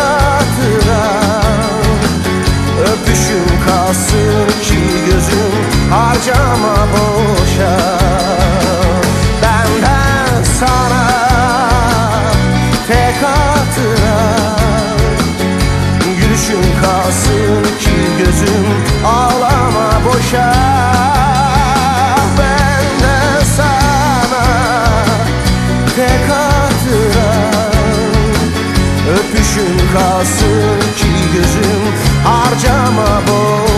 hatıram Öpüşüm kalsın ki gözüm harcama boşa. Benden sana tek hatıram Gülüşüm kalsın ki kalsın ki gözüm harcama boş.